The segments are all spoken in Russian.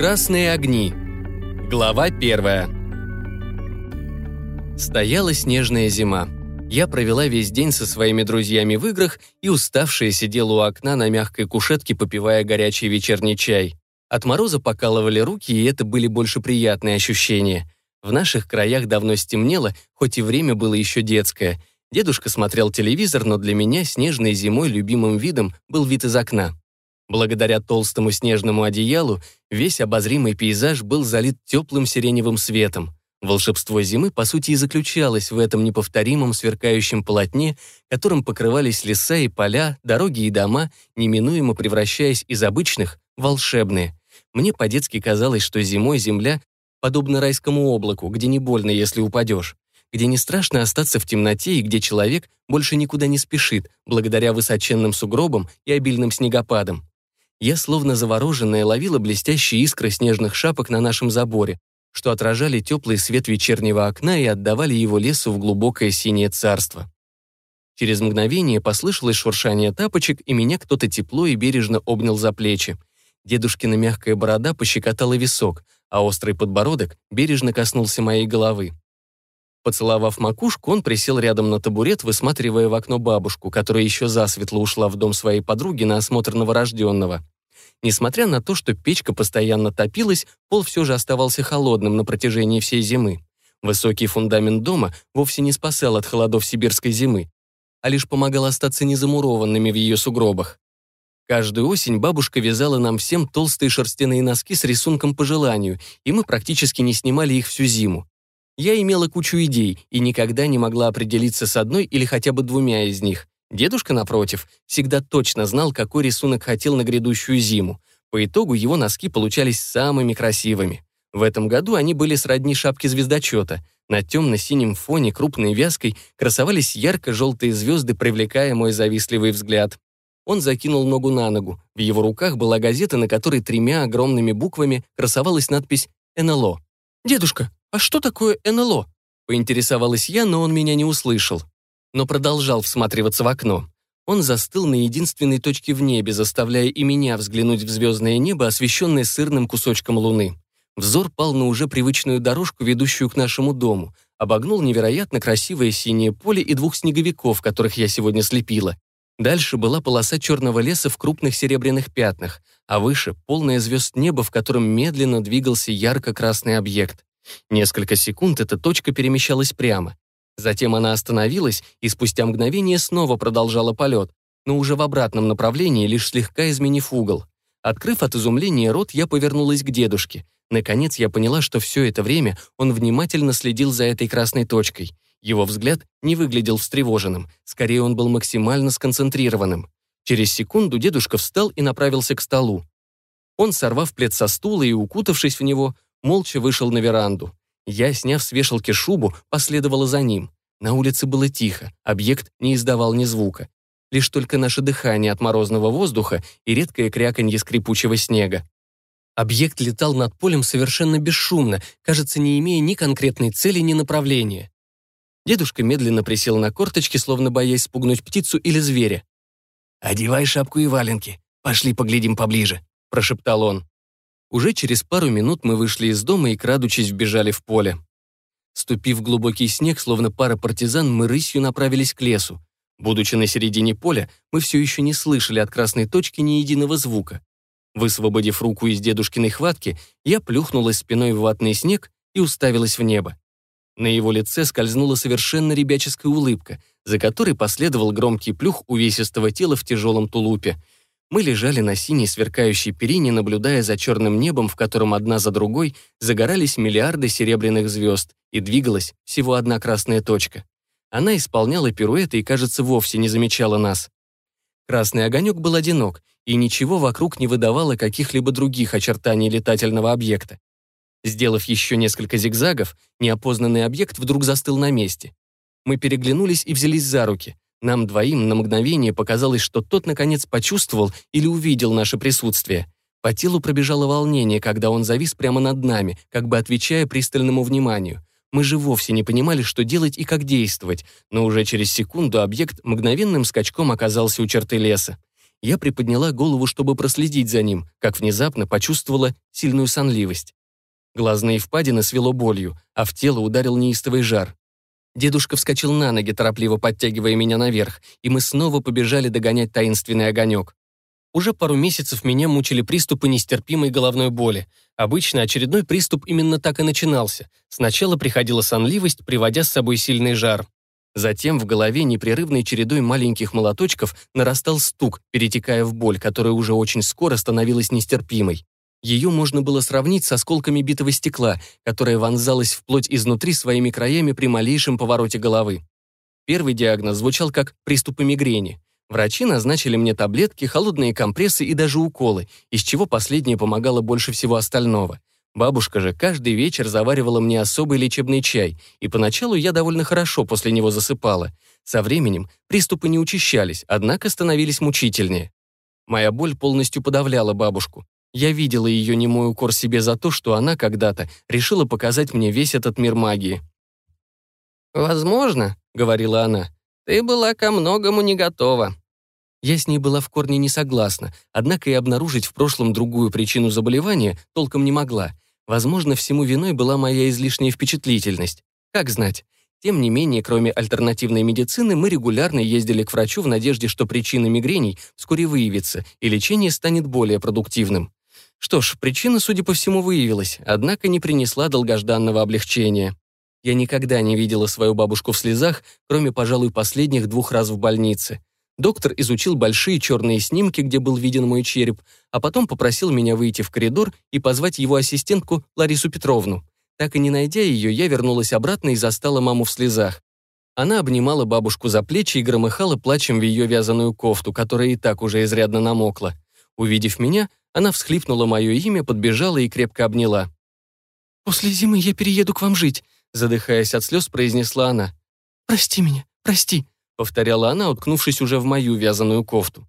Красные огни. Глава первая. Стояла снежная зима. Я провела весь день со своими друзьями в играх и уставшая сидела у окна на мягкой кушетке, попивая горячий вечерний чай. От мороза покалывали руки, и это были больше приятные ощущения. В наших краях давно стемнело, хоть и время было еще детское. Дедушка смотрел телевизор, но для меня снежной зимой любимым видом был вид из окна. Благодаря толстому снежному одеялу весь обозримый пейзаж был залит теплым сиреневым светом. Волшебство зимы, по сути, и заключалось в этом неповторимом сверкающем полотне, которым покрывались леса и поля, дороги и дома, неминуемо превращаясь из обычных в волшебные. Мне по-детски казалось, что зимой земля подобна райскому облаку, где не больно, если упадешь, где не страшно остаться в темноте и где человек больше никуда не спешит, благодаря высоченным сугробам и обильным снегопадам. Я, словно завороженная, ловила блестящие искры снежных шапок на нашем заборе, что отражали теплый свет вечернего окна и отдавали его лесу в глубокое синее царство. Через мгновение послышалось шуршание тапочек, и меня кто-то тепло и бережно обнял за плечи. Дедушкина мягкая борода пощекотала висок, а острый подбородок бережно коснулся моей головы. Поцеловав макушку, он присел рядом на табурет, высматривая в окно бабушку, которая еще засветло ушла в дом своей подруги на осмотр новорожденного. Несмотря на то, что печка постоянно топилась, пол все же оставался холодным на протяжении всей зимы. Высокий фундамент дома вовсе не спасал от холодов сибирской зимы, а лишь помогал остаться незамурованными в ее сугробах. Каждую осень бабушка вязала нам всем толстые шерстяные носки с рисунком по желанию, и мы практически не снимали их всю зиму. Я имела кучу идей и никогда не могла определиться с одной или хотя бы двумя из них. Дедушка, напротив, всегда точно знал, какой рисунок хотел на грядущую зиму. По итогу его носки получались самыми красивыми. В этом году они были сродни шапки звездочета. На темно-синем фоне крупной вязкой красовались ярко-желтые звезды, привлекая мой завистливый взгляд. Он закинул ногу на ногу. В его руках была газета, на которой тремя огромными буквами красовалась надпись «НЛО». «Дедушка, а что такое НЛО?» Поинтересовалась я, но он меня не услышал но продолжал всматриваться в окно. Он застыл на единственной точке в небе, заставляя и меня взглянуть в звездное небо, освещенное сырным кусочком луны. Взор пал на уже привычную дорожку, ведущую к нашему дому, обогнул невероятно красивое синее поле и двух снеговиков, которых я сегодня слепила. Дальше была полоса черного леса в крупных серебряных пятнах, а выше — полное звезд небо, в котором медленно двигался ярко-красный объект. Несколько секунд эта точка перемещалась прямо. Затем она остановилась и спустя мгновение снова продолжала полет, но уже в обратном направлении, лишь слегка изменив угол. Открыв от изумления рот, я повернулась к дедушке. Наконец я поняла, что все это время он внимательно следил за этой красной точкой. Его взгляд не выглядел встревоженным, скорее он был максимально сконцентрированным. Через секунду дедушка встал и направился к столу. Он, сорвав плед со стула и укутавшись в него, молча вышел на веранду. Я, сняв с вешалки шубу, последовала за ним. На улице было тихо, объект не издавал ни звука. Лишь только наше дыхание от морозного воздуха и редкое кряканье скрипучего снега. Объект летал над полем совершенно бесшумно, кажется, не имея ни конкретной цели, ни направления. Дедушка медленно присел на корточки, словно боясь спугнуть птицу или зверя. «Одевай шапку и валенки. Пошли поглядим поближе», — прошептал он. Уже через пару минут мы вышли из дома и, крадучись, вбежали в поле. Ступив в глубокий снег, словно пара партизан, мы рысью направились к лесу. Будучи на середине поля, мы все еще не слышали от красной точки ни единого звука. Высвободив руку из дедушкиной хватки, я плюхнулась спиной в ватный снег и уставилась в небо. На его лице скользнула совершенно ребяческая улыбка, за которой последовал громкий плюх увесистого тела в тяжелом тулупе — мы лежали на синей сверкающей перине, наблюдая за черным небом, в котором одна за другой загорались миллиарды серебряных звезд, и двигалась всего одна красная точка. Она исполняла пируэты и, кажется, вовсе не замечала нас. Красный огонек был одинок, и ничего вокруг не выдавало каких-либо других очертаний летательного объекта. Сделав еще несколько зигзагов, неопознанный объект вдруг застыл на месте. Мы переглянулись и взялись за руки. Нам двоим на мгновение показалось, что тот наконец почувствовал или увидел наше присутствие. По телу пробежало волнение, когда он завис прямо над нами, как бы отвечая пристальному вниманию. Мы же вовсе не понимали, что делать и как действовать, но уже через секунду объект мгновенным скачком оказался у черты леса. Я приподняла голову, чтобы проследить за ним, как внезапно почувствовала сильную сонливость. Глазные впадины свело болью, а в тело ударил неистовый жар. Дедушка вскочил на ноги, торопливо подтягивая меня наверх, и мы снова побежали догонять таинственный огонек. Уже пару месяцев меня мучили приступы нестерпимой головной боли. Обычно очередной приступ именно так и начинался. Сначала приходила сонливость, приводя с собой сильный жар. Затем в голове непрерывной чередой маленьких молоточков нарастал стук, перетекая в боль, которая уже очень скоро становилась нестерпимой. Ее можно было сравнить с осколками битого стекла, которое вонзалось в плоть изнутри своими краями при малейшем повороте головы. Первый диагноз звучал как приступы мигрени. Врачи назначили мне таблетки, холодные компрессы и даже уколы, из чего последнее помогало больше всего остального. Бабушка же каждый вечер заваривала мне особый лечебный чай, и поначалу я довольно хорошо после него засыпала. Со временем приступы не учащались, однако становились мучительнее. Моя боль полностью подавляла бабушку. Я видела ее немой укор себе за то, что она когда-то решила показать мне весь этот мир магии. «Возможно», — говорила она, — «ты была ко многому не готова». Я с ней была в корне не согласна, однако и обнаружить в прошлом другую причину заболевания толком не могла. Возможно, всему виной была моя излишняя впечатлительность. Как знать. Тем не менее, кроме альтернативной медицины, мы регулярно ездили к врачу в надежде, что причина мигрений вскоре выявится, и лечение станет более продуктивным. Что ж, причина, судя по всему, выявилась, однако не принесла долгожданного облегчения. Я никогда не видела свою бабушку в слезах, кроме, пожалуй, последних двух раз в больнице. Доктор изучил большие черные снимки, где был виден мой череп, а потом попросил меня выйти в коридор и позвать его ассистентку Ларису Петровну. Так и не найдя ее, я вернулась обратно и застала маму в слезах. Она обнимала бабушку за плечи и громыхала плачем в ее вязаную кофту, которая и так уже изрядно намокла. Увидев меня, она всхлипнула мое имя, подбежала и крепко обняла. «После зимы я перееду к вам жить», задыхаясь от слез, произнесла она. «Прости меня, прости», повторяла она, уткнувшись уже в мою вязаную кофту.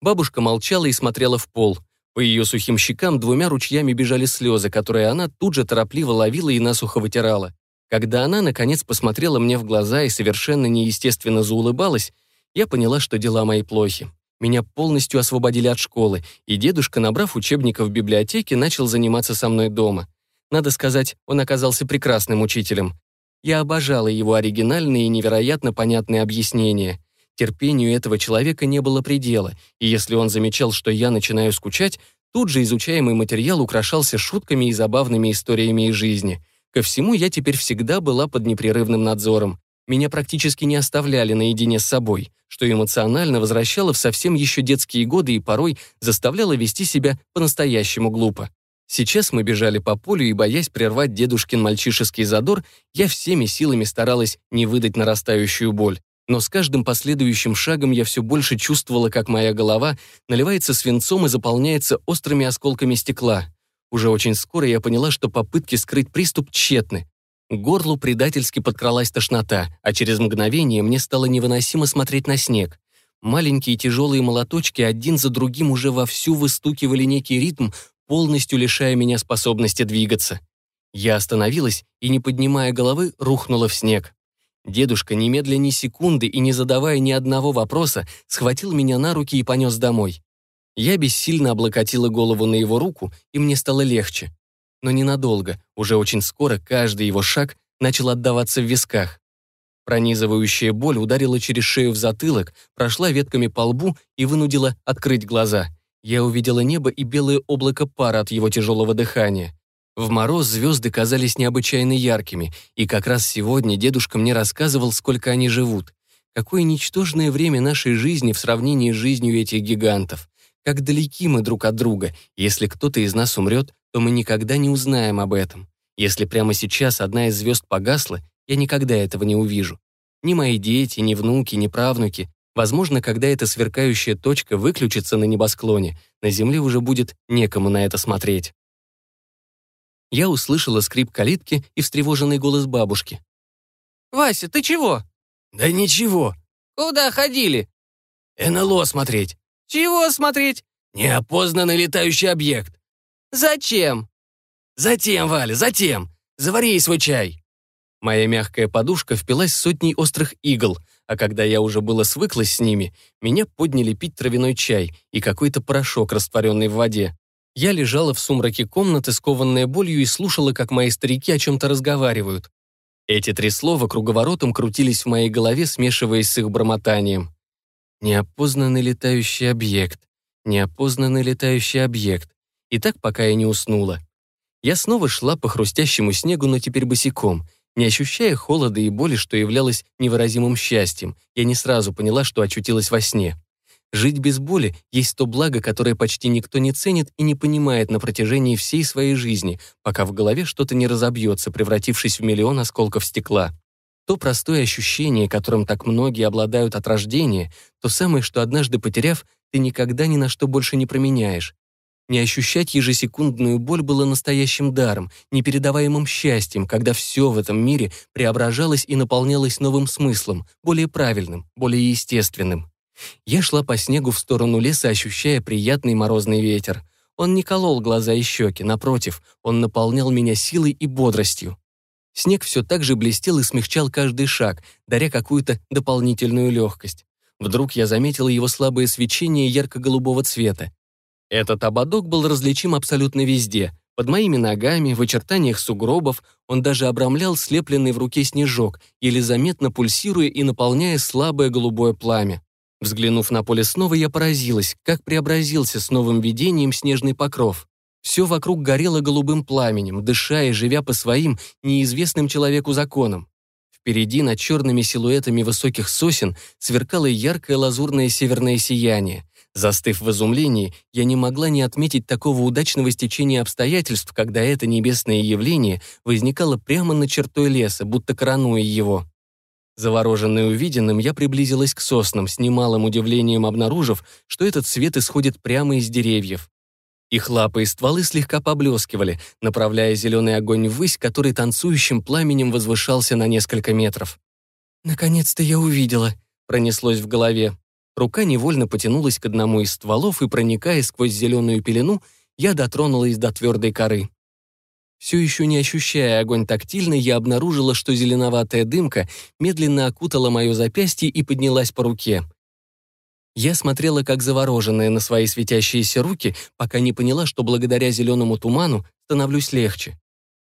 Бабушка молчала и смотрела в пол. По ее сухим щекам двумя ручьями бежали слезы, которые она тут же торопливо ловила и насухо вытирала. Когда она, наконец, посмотрела мне в глаза и совершенно неестественно заулыбалась, я поняла, что дела мои плохи. Меня полностью освободили от школы, и дедушка, набрав учебников в библиотеке, начал заниматься со мной дома. Надо сказать, он оказался прекрасным учителем. Я обожала его оригинальные и невероятно понятные объяснения. Терпению этого человека не было предела, и если он замечал, что я начинаю скучать, тут же изучаемый материал украшался шутками и забавными историями из жизни. Ко всему я теперь всегда была под непрерывным надзором. Меня практически не оставляли наедине с собой что эмоционально возвращало в совсем еще детские годы и порой заставляло вести себя по-настоящему глупо. Сейчас мы бежали по полю, и, боясь прервать дедушкин мальчишеский задор, я всеми силами старалась не выдать нарастающую боль. Но с каждым последующим шагом я все больше чувствовала, как моя голова наливается свинцом и заполняется острыми осколками стекла. Уже очень скоро я поняла, что попытки скрыть приступ тщетны. К горлу предательски подкралась тошнота, а через мгновение мне стало невыносимо смотреть на снег. Маленькие тяжелые молоточки один за другим уже вовсю выстукивали некий ритм, полностью лишая меня способности двигаться. Я остановилась и, не поднимая головы, рухнула в снег. Дедушка, немедля ни секунды и не задавая ни одного вопроса, схватил меня на руки и понес домой. Я бессильно облокотила голову на его руку, и мне стало легче но ненадолго, уже очень скоро каждый его шаг начал отдаваться в висках. Пронизывающая боль ударила через шею в затылок, прошла ветками по лбу и вынудила открыть глаза. Я увидела небо и белое облако пара от его тяжелого дыхания. В мороз звезды казались необычайно яркими, и как раз сегодня дедушка мне рассказывал, сколько они живут. Какое ничтожное время нашей жизни в сравнении с жизнью этих гигантов. Как далеки мы друг от друга. Если кто-то из нас умрет, то мы никогда не узнаем об этом. Если прямо сейчас одна из звезд погасла, я никогда этого не увижу. Ни мои дети, ни внуки, ни правнуки. Возможно, когда эта сверкающая точка выключится на небосклоне, на Земле уже будет некому на это смотреть. Я услышала скрип калитки и встревоженный голос бабушки. «Вася, ты чего?» «Да ничего». «Куда ходили?» «НЛО смотреть». «Чего смотреть?» «Неопознанный летающий объект». «Зачем?» «Затем, Валя, затем. Завари свой чай». Моя мягкая подушка впилась сотней острых игл, а когда я уже было свыклась с ними, меня подняли пить травяной чай и какой-то порошок, растворенный в воде. Я лежала в сумраке комнаты, скованная болью, и слушала, как мои старики о чем-то разговаривают. Эти три слова круговоротом крутились в моей голове, смешиваясь с их бормотанием. Неопознанный летающий объект. Неопознанный летающий объект. И так, пока я не уснула. Я снова шла по хрустящему снегу, но теперь босиком. Не ощущая холода и боли, что являлось невыразимым счастьем, я не сразу поняла, что очутилась во сне. Жить без боли есть то благо, которое почти никто не ценит и не понимает на протяжении всей своей жизни, пока в голове что-то не разобьется, превратившись в миллион осколков стекла. То простое ощущение, которым так многие обладают от рождения, то самое, что однажды потеряв, ты никогда ни на что больше не променяешь. Не ощущать ежесекундную боль было настоящим даром, непередаваемым счастьем, когда все в этом мире преображалось и наполнялось новым смыслом, более правильным, более естественным. Я шла по снегу в сторону леса, ощущая приятный морозный ветер. Он не колол глаза и щеки, напротив, он наполнял меня силой и бодростью. Снег все так же блестел и смягчал каждый шаг, даря какую-то дополнительную легкость. Вдруг я заметила его слабое свечение ярко-голубого цвета. Этот ободок был различим абсолютно везде. Под моими ногами, в очертаниях сугробов, он даже обрамлял слепленный в руке снежок, еле заметно пульсируя и наполняя слабое голубое пламя. Взглянув на поле снова, я поразилась, как преобразился с новым видением снежный покров. Все вокруг горело голубым пламенем, дыша и живя по своим, неизвестным человеку законам. Впереди над черными силуэтами высоких сосен сверкало яркое лазурное северное сияние. Застыв в изумлении, я не могла не отметить такого удачного стечения обстоятельств, когда это небесное явление возникало прямо на чертой леса, будто коронуя его. Завороженный увиденным, я приблизилась к соснам, с немалым удивлением обнаружив, что этот свет исходит прямо из деревьев. Их лапы и стволы слегка поблескивали, направляя зеленый огонь ввысь, который танцующим пламенем возвышался на несколько метров. «Наконец-то я увидела», — пронеслось в голове. Рука невольно потянулась к одному из стволов, и, проникая сквозь зеленую пелену, я дотронулась до твердой коры. Все еще не ощущая огонь тактильно, я обнаружила, что зеленоватая дымка медленно окутала мое запястье и поднялась по руке. Я смотрела как завороженная на свои светящиеся руки, пока не поняла, что благодаря зеленому туману становлюсь легче.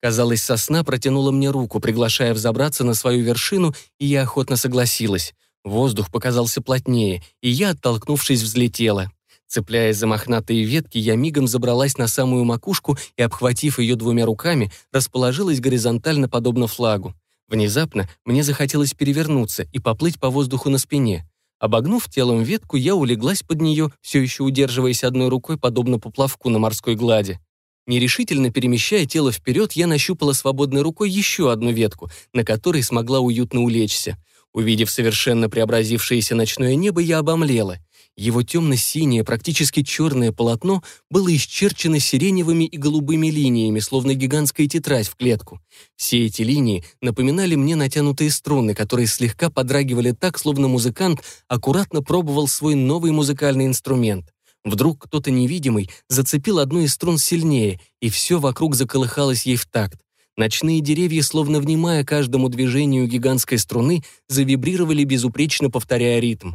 Казалось, сосна протянула мне руку, приглашая взобраться на свою вершину, и я охотно согласилась. Воздух показался плотнее, и я, оттолкнувшись, взлетела. Цепляясь за мохнатые ветки, я мигом забралась на самую макушку и, обхватив ее двумя руками, расположилась горизонтально, подобно флагу. Внезапно мне захотелось перевернуться и поплыть по воздуху на спине. Обогнув телом ветку, я улеглась под нее, все еще удерживаясь одной рукой, подобно поплавку на морской глади. Нерешительно перемещая тело вперед, я нащупала свободной рукой еще одну ветку, на которой смогла уютно улечься. Увидев совершенно преобразившееся ночное небо, я обомлела. Его темно-синее, практически черное полотно было исчерчено сиреневыми и голубыми линиями, словно гигантская тетрадь в клетку. Все эти линии напоминали мне натянутые струны, которые слегка подрагивали так, словно музыкант аккуратно пробовал свой новый музыкальный инструмент. Вдруг кто-то невидимый зацепил одну из струн сильнее, и все вокруг заколыхалось ей в такт. Ночные деревья, словно внимая каждому движению гигантской струны, завибрировали безупречно, повторяя ритм.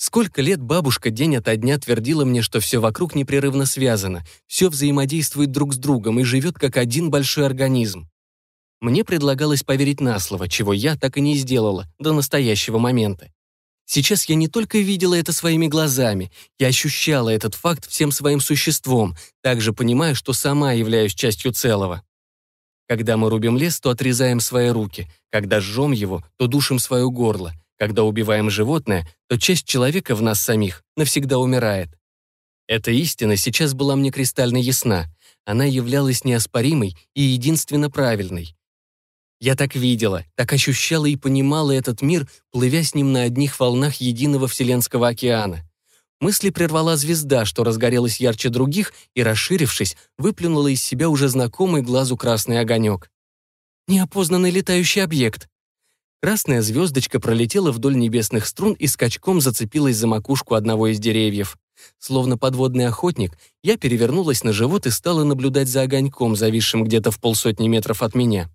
Сколько лет бабушка день ото дня твердила мне, что все вокруг непрерывно связано, все взаимодействует друг с другом и живет как один большой организм. Мне предлагалось поверить на слово, чего я так и не сделала до настоящего момента. Сейчас я не только видела это своими глазами, я ощущала этот факт всем своим существом, также понимая, что сама являюсь частью целого. Когда мы рубим лес, то отрезаем свои руки, когда жжем его, то душим свое горло, когда убиваем животное, то часть человека в нас самих навсегда умирает. Эта истина сейчас была мне кристально ясна. Она являлась неоспоримой и единственно правильной. Я так видела, так ощущала и понимала этот мир, плывя с ним на одних волнах единого Вселенского океана. Мысли прервала звезда, что разгорелась ярче других и, расширившись, выплюнула из себя уже знакомый глазу красный огонек. Неопознанный летающий объект. Красная звездочка пролетела вдоль небесных струн и скачком зацепилась за макушку одного из деревьев. Словно подводный охотник, я перевернулась на живот и стала наблюдать за огоньком, зависшим где-то в полсотни метров от меня.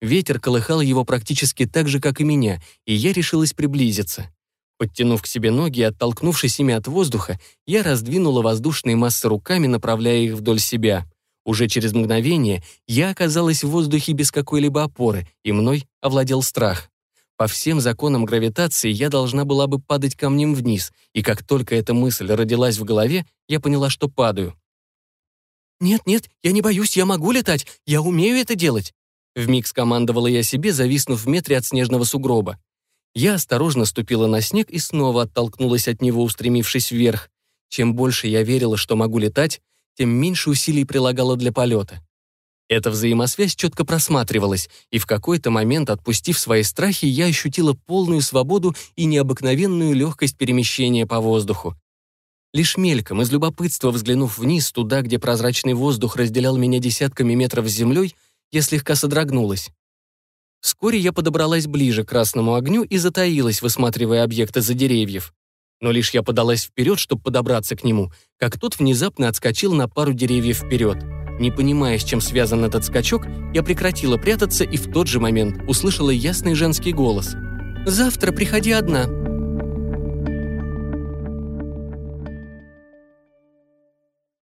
Ветер колыхал его практически так же, как и меня, и я решилась приблизиться. Подтянув к себе ноги и оттолкнувшись ими от воздуха, я раздвинула воздушные массы руками, направляя их вдоль себя. Уже через мгновение я оказалась в воздухе без какой-либо опоры, и мной овладел страх. По всем законам гравитации я должна была бы падать камнем вниз, и как только эта мысль родилась в голове, я поняла, что падаю. «Нет, нет, я не боюсь, я могу летать, я умею это делать!» Вмиг скомандовала я себе, зависнув в метре от снежного сугроба. Я осторожно ступила на снег и снова оттолкнулась от него, устремившись вверх. Чем больше я верила, что могу летать, тем меньше усилий прилагала для полета. Эта взаимосвязь четко просматривалась, и в какой-то момент, отпустив свои страхи, я ощутила полную свободу и необыкновенную легкость перемещения по воздуху. Лишь мельком, из любопытства взглянув вниз, туда, где прозрачный воздух разделял меня десятками метров с землей, я слегка содрогнулась. Вскоре я подобралась ближе к красному огню и затаилась, высматривая объекты за деревьев. Но лишь я подалась вперед, чтобы подобраться к нему, как тот внезапно отскочил на пару деревьев вперед. Не понимая, с чем связан этот скачок, я прекратила прятаться и в тот же момент услышала ясный женский голос. «Завтра приходи одна.